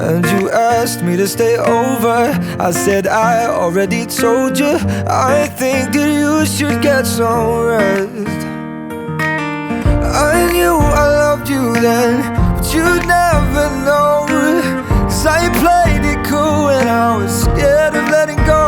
And you asked me to stay over. I said, I already told you. I think that you should get some rest. I knew I loved you then, but you'd never know. Cause I played it cool when I was scared of letting go.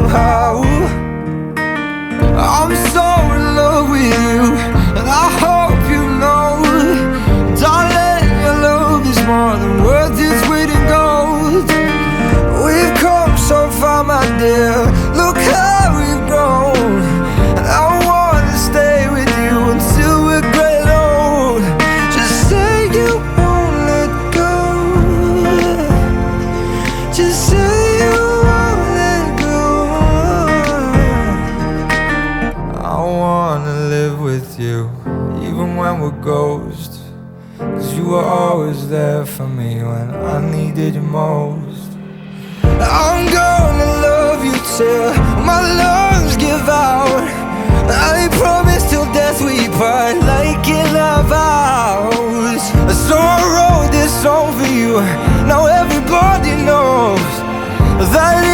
I wanna live with you, even when we're ghosts. Cause you were always there for me when I needed you most. I'm gonna love you till my lungs give out. I promise till death we part, like in our vows. So I wrote this song for you, now everybody knows that.